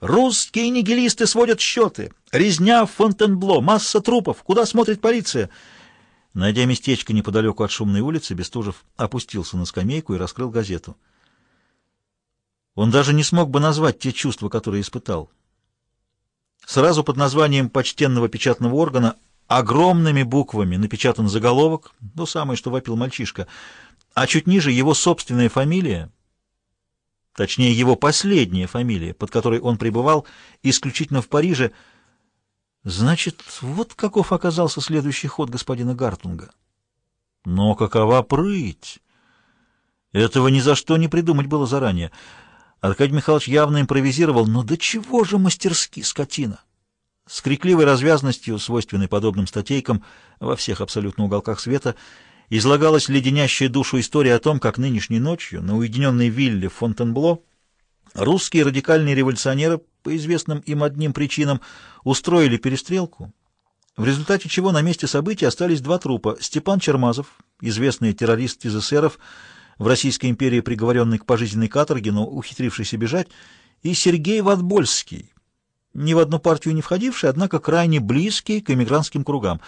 Русские нигилисты сводят счеты. Резня в Фонтенбло, масса трупов. Куда смотрит полиция? Найдя местечко неподалеку от шумной улицы, Бестужев опустился на скамейку и раскрыл газету. Он даже не смог бы назвать те чувства, которые испытал. Сразу под названием почтенного печатного органа огромными буквами напечатан заголовок, то самое, что вопил мальчишка, а чуть ниже его собственная фамилия, точнее его последняя фамилия, под которой он пребывал исключительно в Париже. Значит, вот каков оказался следующий ход господина Гартунга. Но какова прыть! Этого ни за что не придумать было заранее. Аркадий Михайлович явно импровизировал, но до чего же мастерски, скотина! С крикливой развязностью, свойственной подобным статейкам во всех абсолютно уголках света, излагалась леденящая душу история о том, как нынешней ночью на уединенной вилле в Фонтенбло русские радикальные революционеры, по известным им одним причинам, устроили перестрелку, в результате чего на месте событий остались два трупа — Степан Чермазов, известный террорист из эсеров, в Российской империи приговоренный к пожизненной каторге, но ухитрившийся бежать, и Сергей Ватбольский, ни в одну партию не входивший, однако крайне близкий к эмигрантским кругам.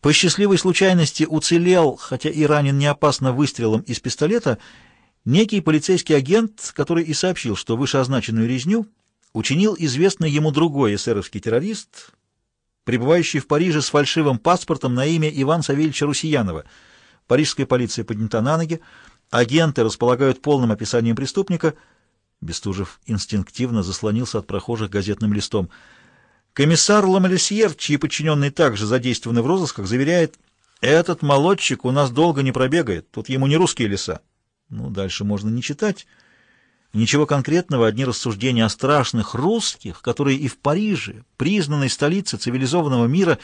По счастливой случайности уцелел, хотя и ранен не опасно выстрелом из пистолета, некий полицейский агент, который и сообщил, что вышеозначенную резню учинил известный ему другой эсеровский террорист, пребывающий в Париже с фальшивым паспортом на имя Ивана Савельевича Русиянова. Парижская полиция поднята на ноги, Агенты располагают полным описанием преступника. Бестужев инстинктивно заслонился от прохожих газетным листом. Комиссар Ламалисьер, чьи подчиненные также задействованы в розысках, заверяет, «Этот молодчик у нас долго не пробегает, тут ему не русские леса». Ну, дальше можно не читать. Ничего конкретного, одни рассуждения о страшных русских, которые и в Париже, признанной столице цивилизованного мира,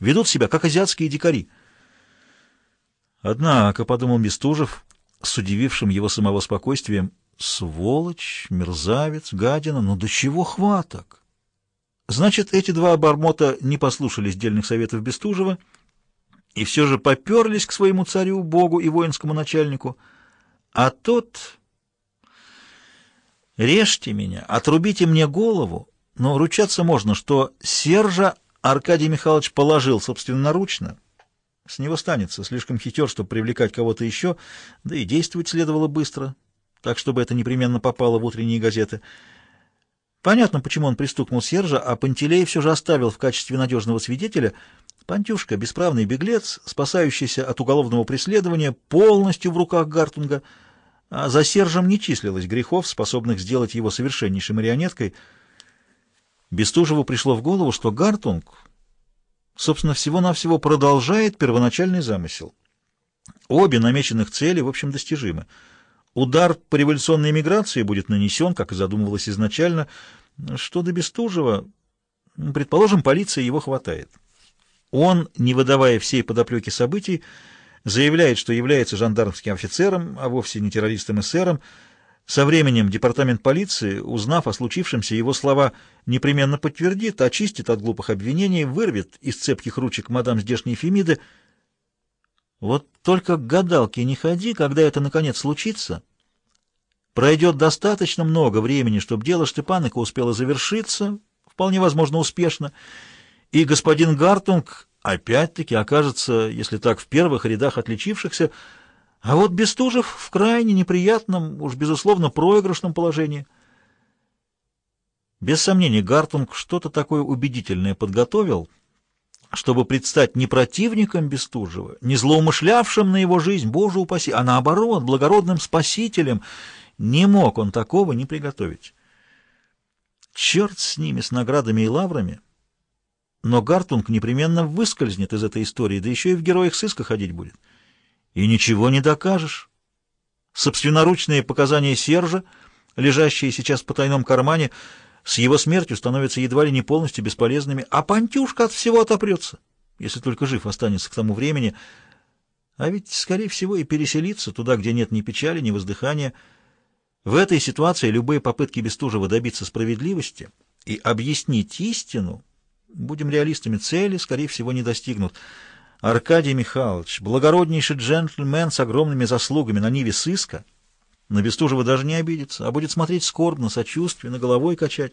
ведут себя как азиатские дикари. Однако, — подумал Бестужев, с удивившим его самого спокойствием. Сволочь, мерзавец, гадина, но до чего хваток? Значит, эти два обормота не послушались дельных советов Бестужева и все же поперлись к своему царю, богу и воинскому начальнику. А тот... Режьте меня, отрубите мне голову, но ручаться можно, что Сержа Аркадий Михайлович положил собственноручно, с него станется, слишком хитер, чтобы привлекать кого-то еще, да и действовать следовало быстро, так, чтобы это непременно попало в утренние газеты. Понятно, почему он пристукнул Сержа, а Пантелей все же оставил в качестве надежного свидетеля Пантюшка, бесправный беглец, спасающийся от уголовного преследования, полностью в руках Гартунга, а за Сержем не числилось грехов, способных сделать его совершеннейшей марионеткой. Бестужеву пришло в голову, что Гартунг собственно, всего-навсего продолжает первоначальный замысел. Обе намеченных цели, в общем, достижимы. Удар по революционной миграции будет нанесен, как и задумывалось изначально. Что до Бестужева, предположим, полиция его хватает. Он, не выдавая всей подоплеки событий, заявляет, что является жандармским офицером, а вовсе не террористом-эсером, со временем департамент полиции, узнав о случившемся, его слова непременно подтвердит, очистит от глупых обвинений, вырвет из цепких ручек мадам здешней Фемиды. Вот только к гадалке не ходи, когда это наконец случится. Пройдет достаточно много времени, чтобы дело Штепаныка успело завершиться, вполне возможно успешно, и господин Гартунг опять-таки окажется, если так в первых рядах отличившихся, а вот Бестужев в крайне неприятном, уж безусловно проигрышном положении. Без сомнения, Гартунг что-то такое убедительное подготовил, чтобы предстать не противником Бестужева, не злоумышлявшим на его жизнь, боже упаси, а наоборот, благородным спасителем. Не мог он такого не приготовить. Черт с ними, с наградами и лаврами. Но Гартунг непременно выскользнет из этой истории, да еще и в героях сыска ходить будет. И ничего не докажешь. Собственноручные показания Сержа, лежащие сейчас в потайном кармане, с его смертью становятся едва ли не полностью бесполезными, а Пантюшка от всего отопрется, если только жив останется к тому времени. А ведь, скорее всего, и переселиться туда, где нет ни печали, ни воздыхания. В этой ситуации любые попытки Бестужева добиться справедливости и объяснить истину, будем реалистами, цели, скорее всего, не достигнут. Аркадий Михайлович, благороднейший джентльмен с огромными заслугами на ниве сыска, На Бестужева даже не обидится, а будет смотреть скорбно, сочувственно, головой качать.